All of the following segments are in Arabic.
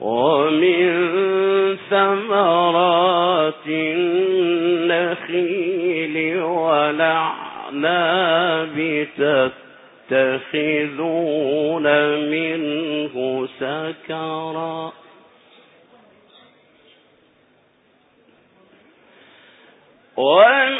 ومن ثمرات النخيل ولعناب تتخذون منه سكرا. ومن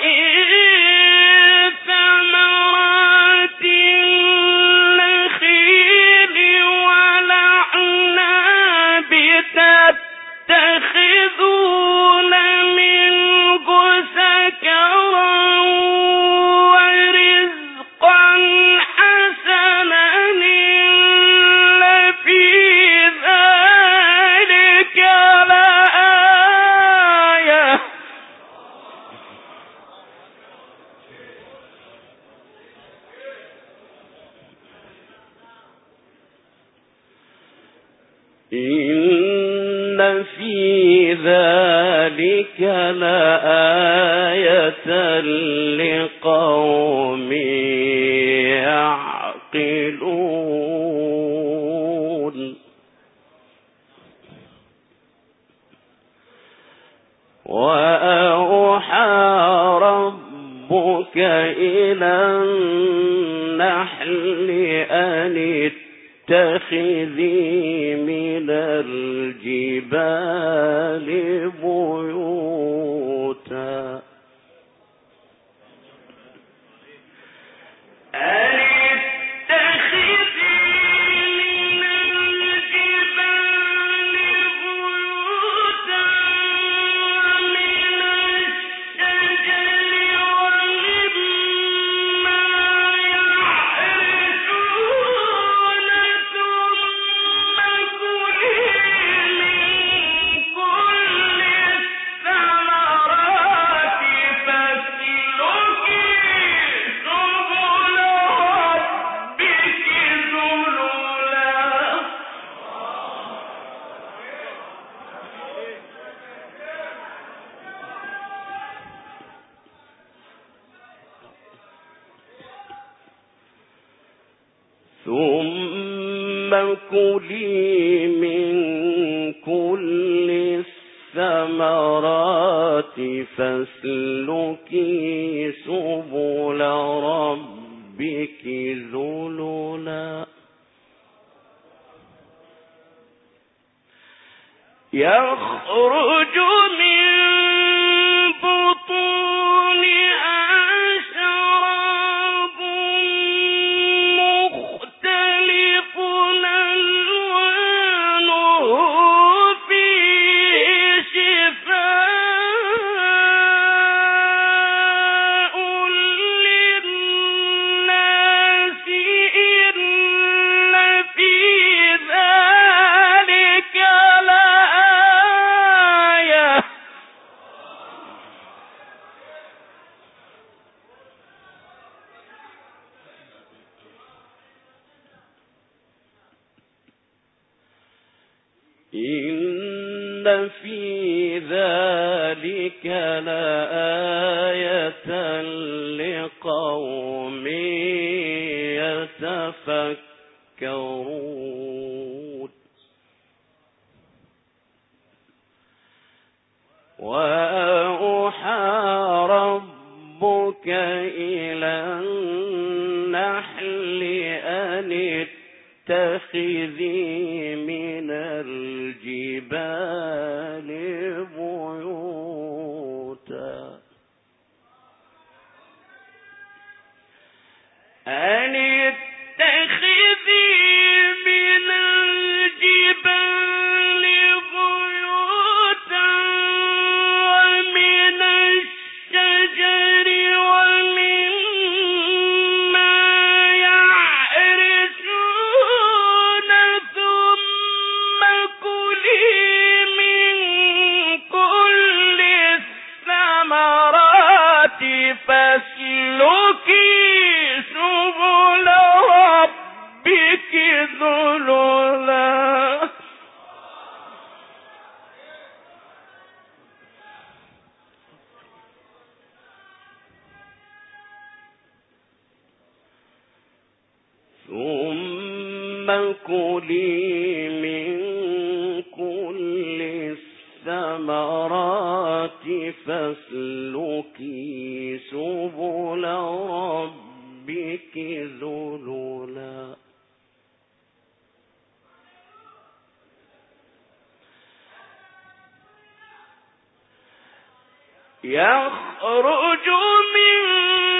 يعقلون. وأوحى ربك إلى النحل أن اتخذي من الجبال بيوت. ثم كلي من كل الثمرات فاسلكي سبل ربك ذللا يخرج إن في ذلك لآية لقوم يتفكرون وأوحى ربك إلى النحل أن اتخذي الجبال سبل ربك ذللا يخرج من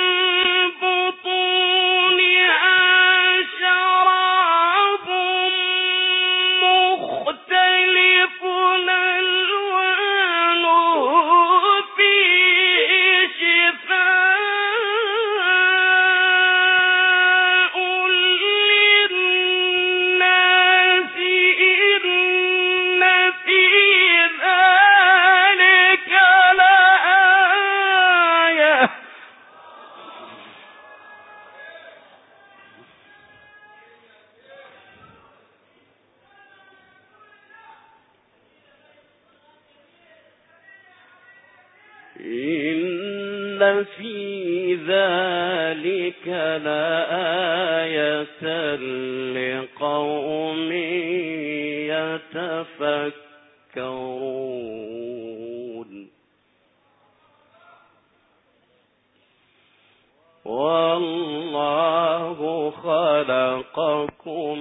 والله خلقكم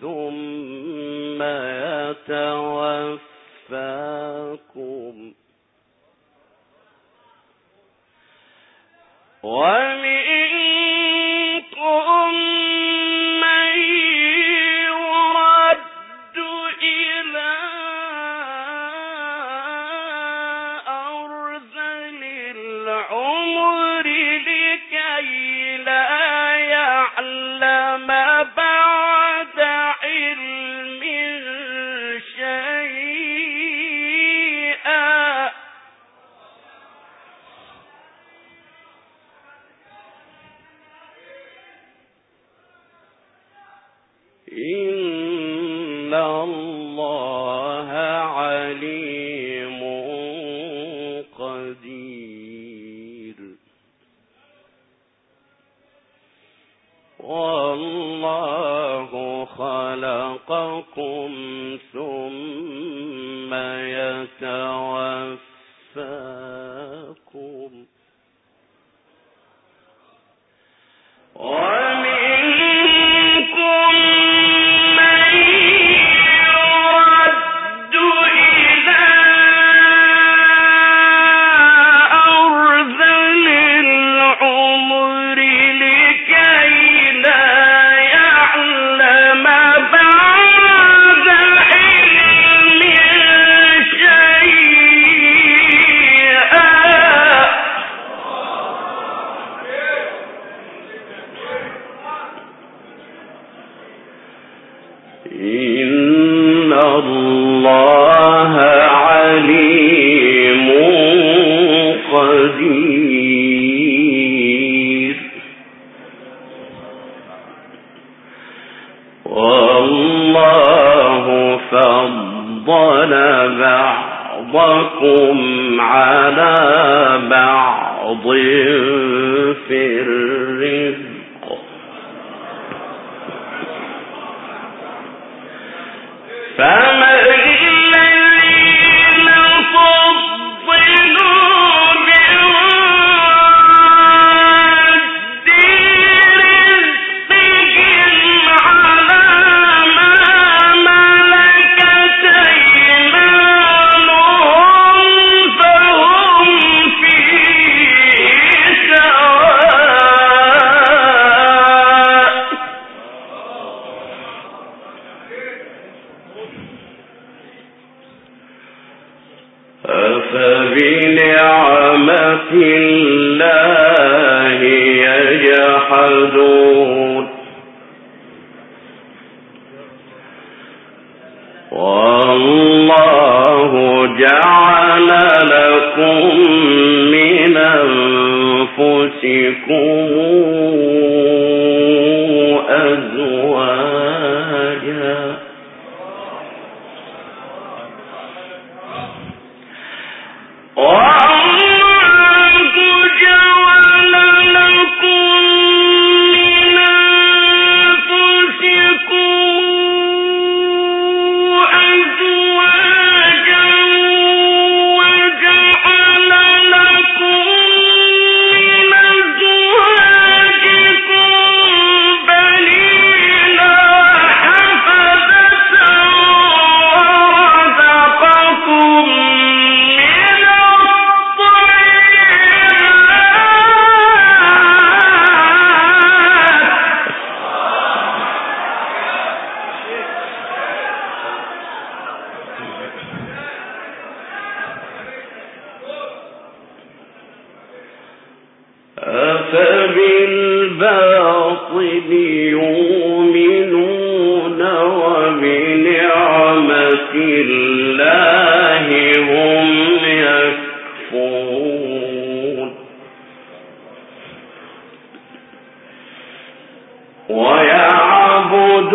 ثم يتوفاكم. ومنكم خلقكم ثم يتوفاكم بعضكم على بعض في الرزق. فمن أزواجا يكفرون ويعبدون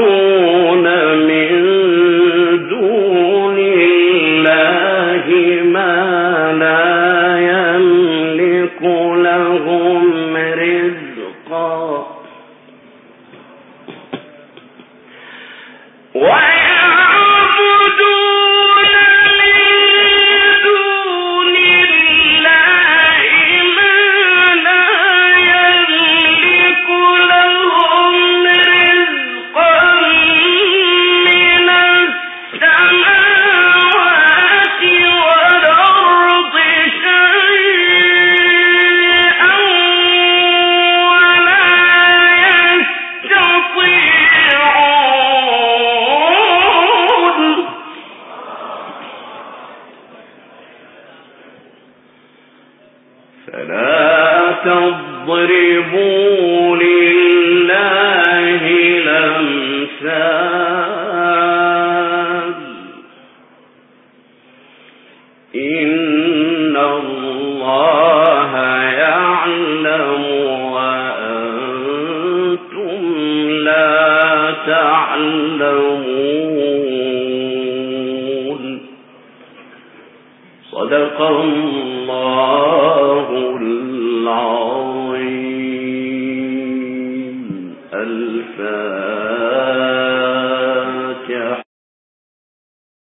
الأمثال